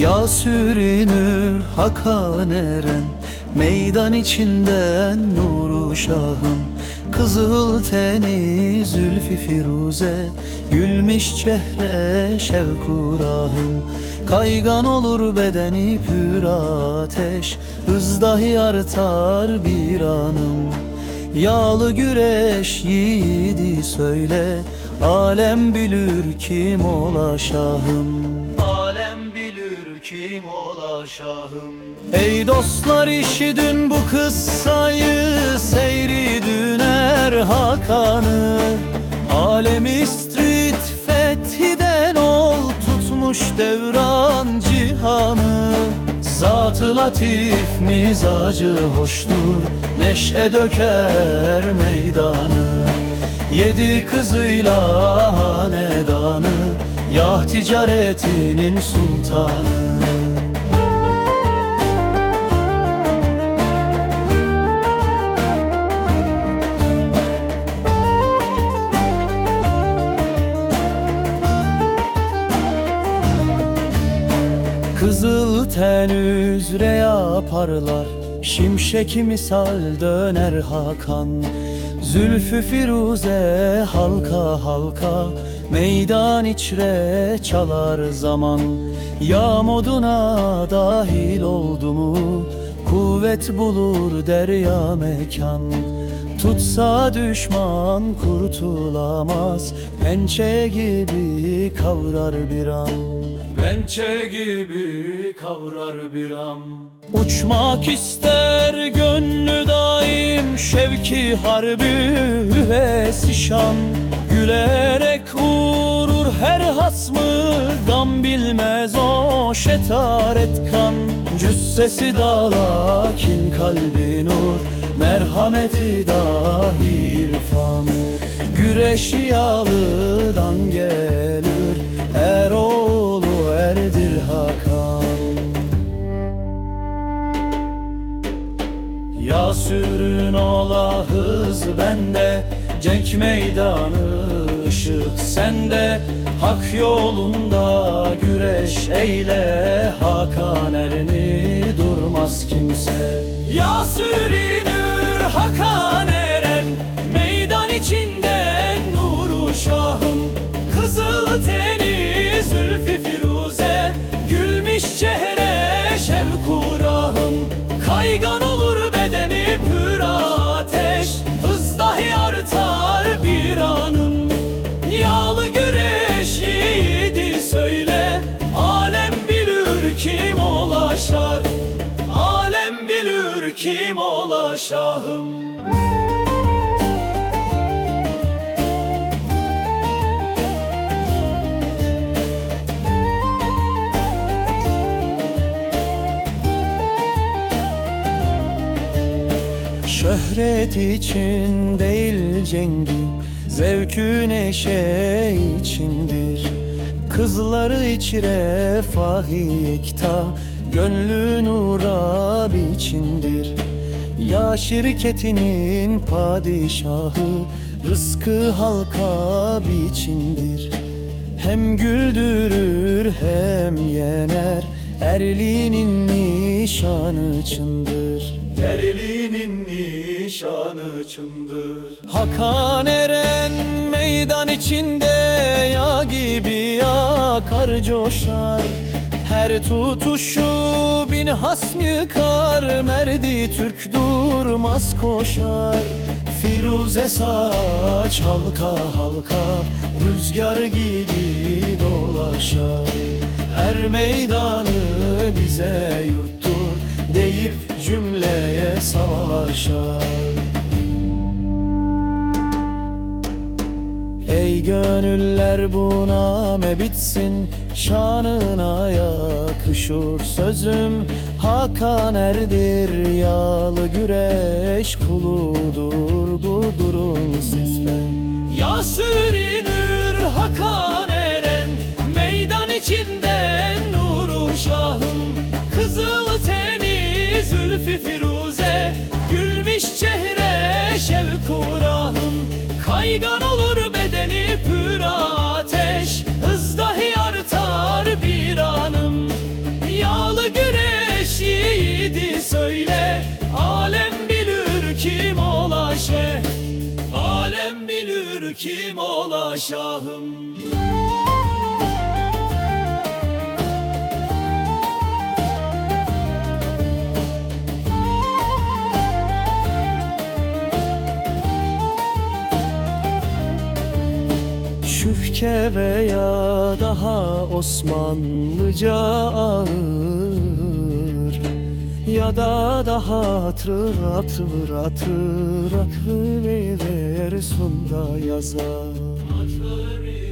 Ya sürünür Hakan Eren Meydan içinden nuru şahım. Kızıl teni zülfü firuze Gülmüş çehre şevku rahım Kaygan olur bedeni pür ateş Hız dahi artar bir anım. Yağlı güreş yiğidi söyle Alem bilir kim ola şahım bilir kim ola şahım? Ey dostlar işidin bu kıssayı Seyri düner Hakan'ı. Alem istrit fethiden ol Tutmuş devran cihanı. Zatı latif mizacı hoştur Neşe döker meydanı. Yedi kızıyla hanedanı Yah ticaretinin sultanı. Kızıl ten üzere yaparlar Şimşek misal döner Hakan. Zülfü firuze halka halka Meydan içre çalar zaman Ya moduna dahil oldu mu? Kuvvet bulur derya mekan Tutsa düşman kurtulamaz. Pençe gibi kavrar bir an Pençe gibi kavrar bir an. Uçmak ister gönlü daim Şevki harbi hüvesi şan. Gülerek vurur her hasmı Gam bilmez o şetaret kan. Cüssesi dağ lakin kalbi nur. Merhameti dahi irfan. Güreş yağlıdan gelir. Eroğlu erdir Hakan. Ya sürün ola hız bende. Cenk meydanı ışık sende Hak yolunda güreş eyle Hakan erini kim ola şahım? Şöhret için değil cengi Zevkü neşe içindir. Kızları iç refahi yekta Gönlü nura biçindir Ya şirketinin padişahı Rızkı halka biçindir. Hem güldürür hem yener Erliğinin nişanı çındır. Erliğinin nişanı çındır. Hakan Eren meydan içinde ya gibi yakar coşar Her tutuşu bin hasm yıkar Merdi Türk durmaz koşar. Firuze saç halka halka Rüzgar gibi dolaşar. Er meydanı bize yurttur Deyip cümleye savaşar gönüller bu name bitsin Şanına yakışır sözüm. Hakan erdir yağlı güreş kuludur Durdurun sizden şahım Şüfke veya daha Osmanlıca ağır Ya da daha hatır hatır hatır Aklı ver sunda yazar Sorry.